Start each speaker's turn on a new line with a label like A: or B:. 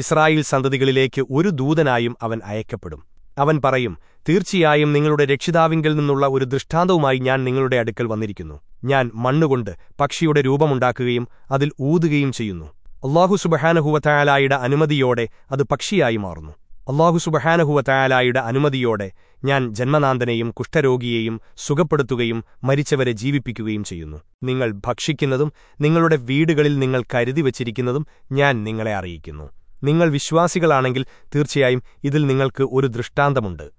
A: Israel സന്തതികളിലേക്ക് ഒരു ദൂതനായും അവൻ അയക്കപ്പെടും. അവൻ പറയും തീർച്ചയായും നിങ്ങളുടെ രക്ഷിതാവിങ്കിൽ നിന്നുള്ള ഒരു ദൃഷ്ടാന്തവുമായി ഞാൻ നിങ്ങളുടെ അടുക്കൽ വന്നിരിക്കുന്നു. ഞാൻ മണ്ണുകൊണ്ട് പക്ഷിയുടെ രൂപമുണ്ടാക്കുകയും അതിൽ ഊതുകയും ചെയ്യുന്നു. അള്ളാഹു സുബഹാനഹുവത്തായാലായുടെ അനുമതിയോടെ അത് പക്ഷിയായി മാറുന്നു. അള്ളാഹു സുബഹാനഹുവത്തായാലായുടെ അനുമതിയോടെ ഞാൻ ജന്മനാന്തനെയും കുഷ്ഠരോഗിയെയും സുഖപ്പെടുത്തുകയും മരിച്ചവരെ ജീവിപ്പിക്കുകയും ചെയ്യുന്നു. നിങ്ങൾ ഭക്ഷിക്കുന്നതും നിങ്ങളുടെ വീടുകളിൽ നിങ്ങൾ കരുതി വച്ചിരിക്കുന്നതും ഞാൻ നിങ്ങളെ അറിയിക്കുന്നു. നിങ്ങൾ വിശ്വാസികളാണെങ്കിൽ തീർച്ചയായും ഇതിൽ നിങ്ങൾക്ക് ഒരു ദൃഷ്ടാന്തമുണ്ട്.